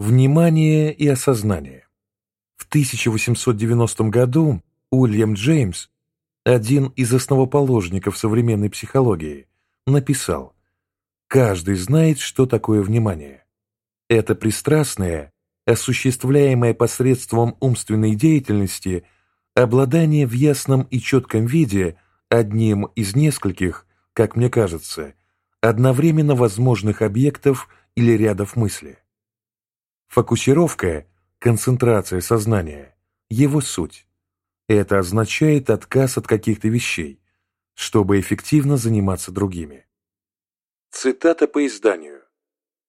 Внимание и осознание. В 1890 году Уильям Джеймс, один из основоположников современной психологии, написал «Каждый знает, что такое внимание. Это пристрастное, осуществляемое посредством умственной деятельности, обладание в ясном и четком виде одним из нескольких, как мне кажется, одновременно возможных объектов или рядов мысли. Фокусировка, концентрация сознания, его суть. Это означает отказ от каких-то вещей, чтобы эффективно заниматься другими. Цитата по изданию.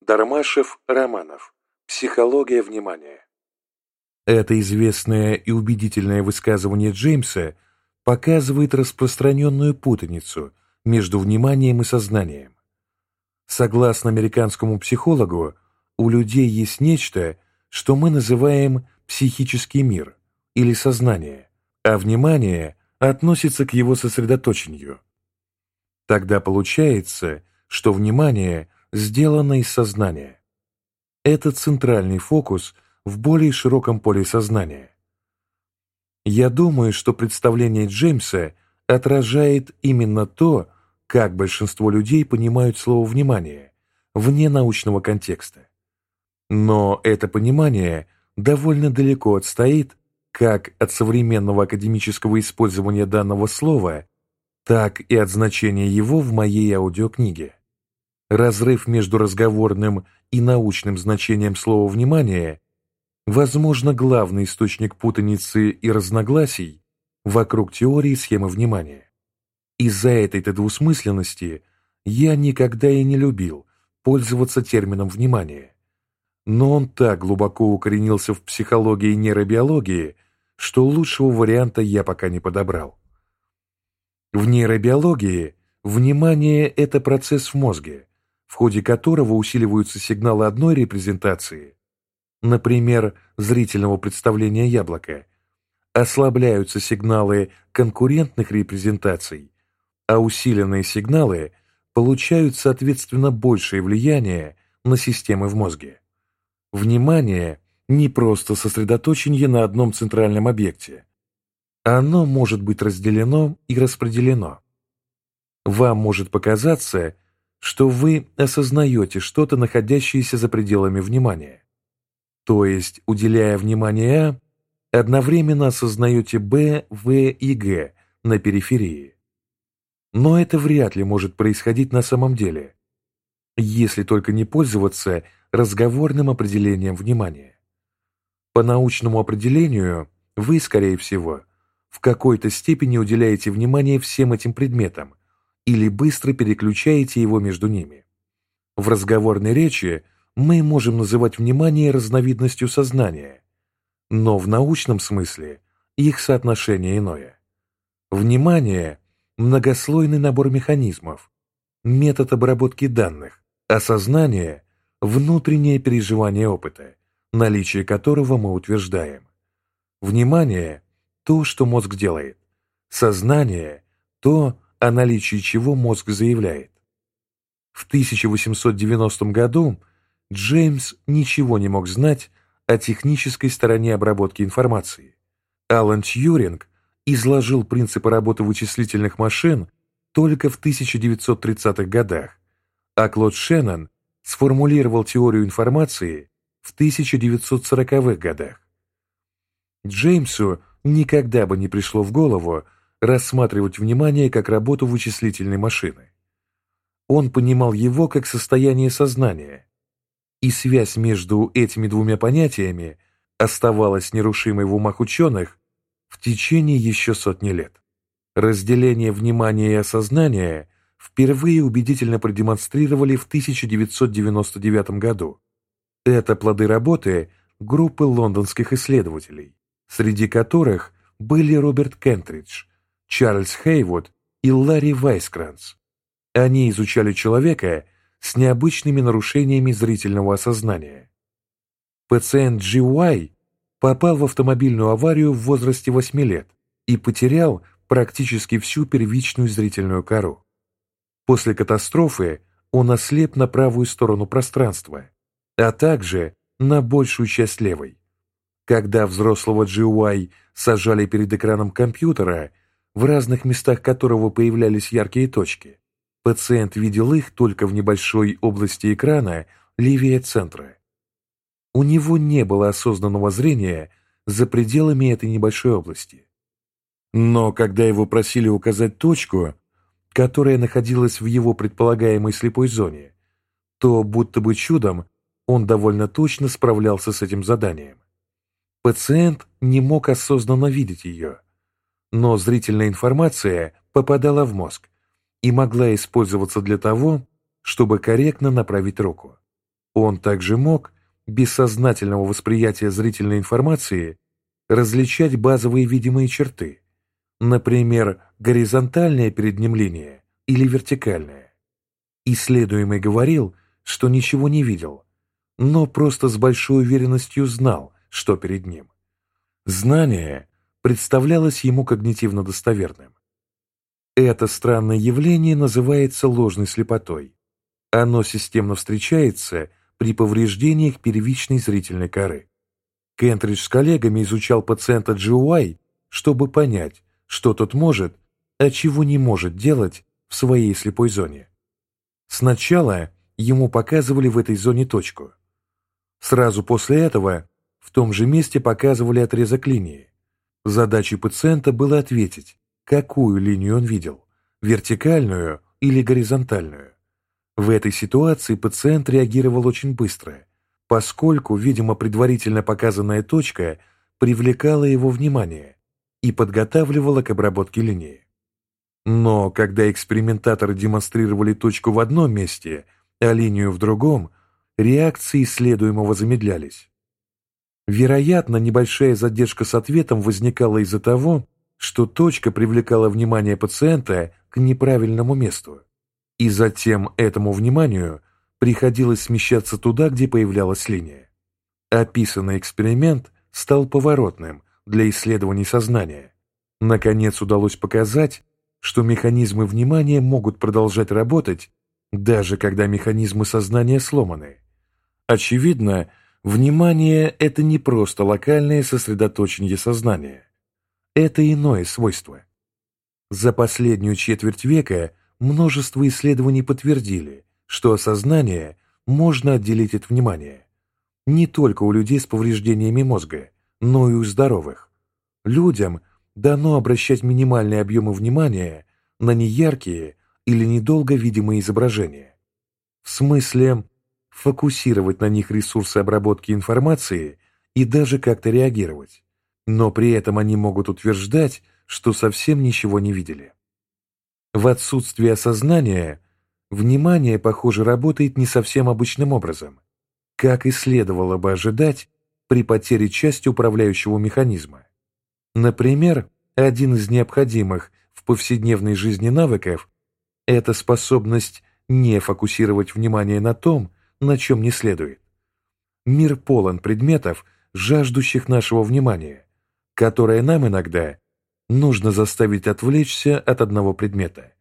Дармашев, Романов. Психология внимания. Это известное и убедительное высказывание Джеймса показывает распространенную путаницу между вниманием и сознанием. Согласно американскому психологу, у людей есть нечто, что мы называем психический мир или сознание, а внимание относится к его сосредоточению. Тогда получается, что внимание сделано из сознания. Это центральный фокус в более широком поле сознания. Я думаю, что представление Джеймса отражает именно то, как большинство людей понимают слово «внимание» вне научного контекста. Но это понимание довольно далеко отстоит как от современного академического использования данного слова, так и от значения его в моей аудиокниге. Разрыв между разговорным и научным значением слова «внимание» возможно главный источник путаницы и разногласий вокруг теории схемы внимания. Из-за этой-то двусмысленности я никогда и не любил пользоваться термином «внимание» но он так глубоко укоренился в психологии и нейробиологии, что лучшего варианта я пока не подобрал. В нейробиологии внимание – это процесс в мозге, в ходе которого усиливаются сигналы одной репрезентации, например, зрительного представления яблока, ослабляются сигналы конкурентных репрезентаций, а усиленные сигналы получают, соответственно, большее влияние на системы в мозге. Внимание – не просто сосредоточение на одном центральном объекте. Оно может быть разделено и распределено. Вам может показаться, что вы осознаете что-то, находящееся за пределами внимания. То есть, уделяя внимание А, одновременно осознаете Б, В и Г на периферии. Но это вряд ли может происходить на самом деле, если только не пользоваться разговорным определением внимания. По научному определению вы, скорее всего, в какой-то степени уделяете внимание всем этим предметам или быстро переключаете его между ними. В разговорной речи мы можем называть внимание разновидностью сознания, но в научном смысле их соотношение иное. Внимание – многослойный набор механизмов, метод обработки данных, осознание внутреннее переживание опыта, наличие которого мы утверждаем. Внимание – то, что мозг делает. Сознание – то, о наличии чего мозг заявляет. В 1890 году Джеймс ничего не мог знать о технической стороне обработки информации. Алан Тьюринг изложил принципы работы вычислительных машин только в 1930-х годах, а Клод Шеннон сформулировал теорию информации в 1940-х годах. Джеймсу никогда бы не пришло в голову рассматривать внимание как работу вычислительной машины. Он понимал его как состояние сознания, и связь между этими двумя понятиями оставалась нерушимой в умах ученых в течение еще сотни лет. Разделение внимания и осознания впервые убедительно продемонстрировали в 1999 году. Это плоды работы группы лондонских исследователей, среди которых были Роберт Кентридж, Чарльз Хейвуд и Ларри Вайскранц. Они изучали человека с необычными нарушениями зрительного осознания. Пациент Уай попал в автомобильную аварию в возрасте 8 лет и потерял практически всю первичную зрительную кору. После катастрофы он ослеп на правую сторону пространства, а также на большую часть левой. Когда взрослого GUI сажали перед экраном компьютера, в разных местах которого появлялись яркие точки, пациент видел их только в небольшой области экрана левее центра. У него не было осознанного зрения за пределами этой небольшой области. Но когда его просили указать точку, которая находилась в его предполагаемой слепой зоне, то будто бы чудом он довольно точно справлялся с этим заданием. Пациент не мог осознанно видеть ее, но зрительная информация попадала в мозг и могла использоваться для того, чтобы корректно направить руку. Он также мог, без сознательного восприятия зрительной информации, различать базовые видимые черты, например, горизонтальная перед ним линия или вертикальная. Исследуемый говорил, что ничего не видел, но просто с большой уверенностью знал, что перед ним. Знание представлялось ему когнитивно достоверным. Это странное явление называется ложной слепотой. Оно системно встречается при повреждениях первичной зрительной коры. Кентридж с коллегами изучал пациента GUI, чтобы понять, что тот может, а чего не может делать в своей слепой зоне. Сначала ему показывали в этой зоне точку. Сразу после этого в том же месте показывали отрезок линии. Задачей пациента было ответить, какую линию он видел – вертикальную или горизонтальную. В этой ситуации пациент реагировал очень быстро, поскольку, видимо, предварительно показанная точка привлекала его внимание и подготавливала к обработке линии. Но когда экспериментаторы демонстрировали точку в одном месте, а линию в другом, реакции исследуемого замедлялись. Вероятно, небольшая задержка с ответом возникала из-за того, что точка привлекала внимание пациента к неправильному месту. И затем этому вниманию приходилось смещаться туда, где появлялась линия. Описанный эксперимент стал поворотным для исследований сознания. Наконец удалось показать, что механизмы внимания могут продолжать работать, даже когда механизмы сознания сломаны. Очевидно, Внимание – это не просто локальное сосредоточение сознания. Это иное свойство. За последнюю четверть века множество исследований подтвердили, что осознание можно отделить от внимания. Не только у людей с повреждениями мозга, но и у здоровых. Людям дано обращать минимальные объемы внимания на неяркие или недолго видимые изображения. В смысле, фокусировать на них ресурсы обработки информации и даже как-то реагировать. Но при этом они могут утверждать, что совсем ничего не видели. В отсутствие осознания внимание, похоже, работает не совсем обычным образом, как и следовало бы ожидать при потере части управляющего механизма. Например, один из необходимых в повседневной жизни навыков – это способность не фокусировать внимание на том, на чем не следует. Мир полон предметов, жаждущих нашего внимания, которое нам иногда нужно заставить отвлечься от одного предмета.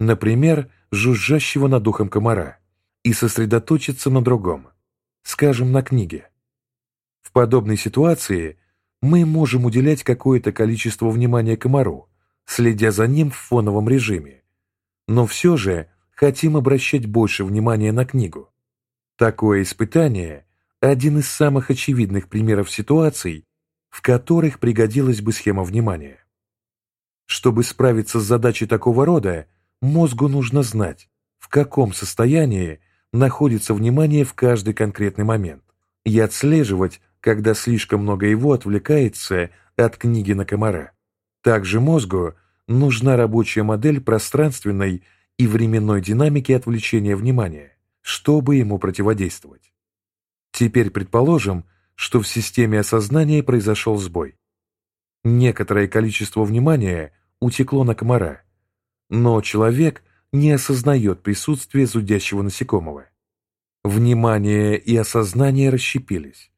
Например, жужжащего над ухом комара, и сосредоточиться на другом, скажем, на книге. В подобной ситуации мы можем уделять какое-то количество внимания комару, следя за ним в фоновом режиме, но все же хотим обращать больше внимания на книгу. Такое испытание – один из самых очевидных примеров ситуаций, в которых пригодилась бы схема внимания. Чтобы справиться с задачей такого рода, мозгу нужно знать, в каком состоянии находится внимание в каждый конкретный момент, и отслеживать, когда слишком много его отвлекается от книги на комара. Также мозгу нужна рабочая модель пространственной и временной динамики отвлечения внимания чтобы ему противодействовать. Теперь предположим, что в системе осознания произошел сбой. Некоторое количество внимания утекло на комара, но человек не осознает присутствие зудящего насекомого. Внимание и осознание расщепились.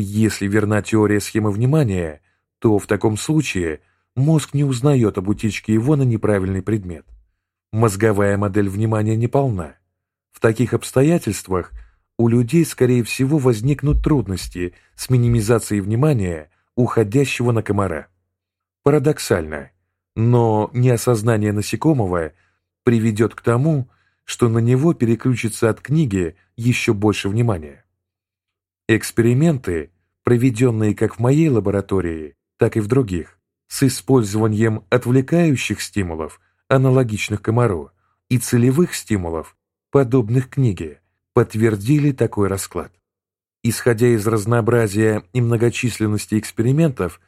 Если верна теория схемы внимания, то в таком случае мозг не узнает об утечке его на неправильный предмет. Мозговая модель внимания неполна. В таких обстоятельствах у людей, скорее всего, возникнут трудности с минимизацией внимания, уходящего на комара. Парадоксально, но неосознание насекомого приведет к тому, что на него переключится от книги еще больше внимания. Эксперименты, проведенные как в моей лаборатории, так и в других, с использованием отвлекающих стимулов, аналогичных комару, и целевых стимулов, подобных книге, подтвердили такой расклад. Исходя из разнообразия и многочисленности экспериментов,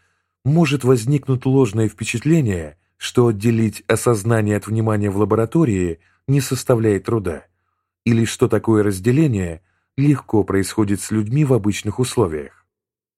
может возникнуть ложное впечатление, что отделить осознание от внимания в лаборатории не составляет труда, или что такое разделение легко происходит с людьми в обычных условиях.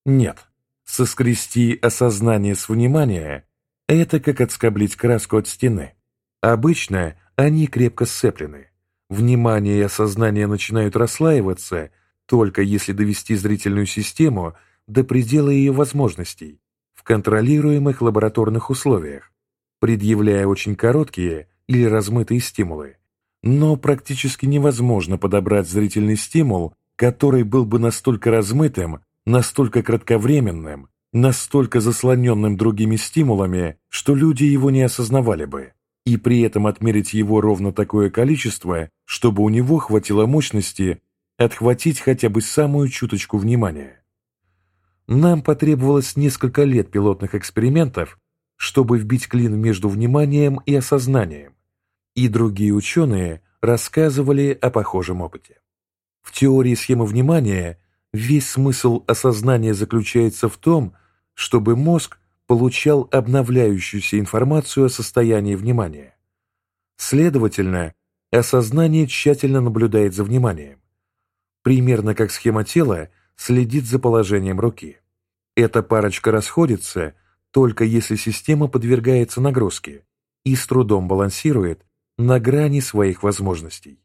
Нет, соскрести осознание с внимания – это как отскоблить краску от стены. Обычно они крепко сцеплены. Внимание и осознание начинают расслаиваться только если довести зрительную систему до предела ее возможностей в контролируемых лабораторных условиях, предъявляя очень короткие или размытые стимулы но практически невозможно подобрать зрительный стимул, который был бы настолько размытым, настолько кратковременным, настолько заслоненным другими стимулами, что люди его не осознавали бы, и при этом отмерить его ровно такое количество, чтобы у него хватило мощности отхватить хотя бы самую чуточку внимания. Нам потребовалось несколько лет пилотных экспериментов, чтобы вбить клин между вниманием и осознанием, и другие ученые рассказывали о похожем опыте. В теории схемы внимания весь смысл осознания заключается в том, чтобы мозг получал обновляющуюся информацию о состоянии внимания. Следовательно, осознание тщательно наблюдает за вниманием. Примерно как схема тела следит за положением руки. Эта парочка расходится только если система подвергается нагрузке и с трудом балансирует на грани своих возможностей.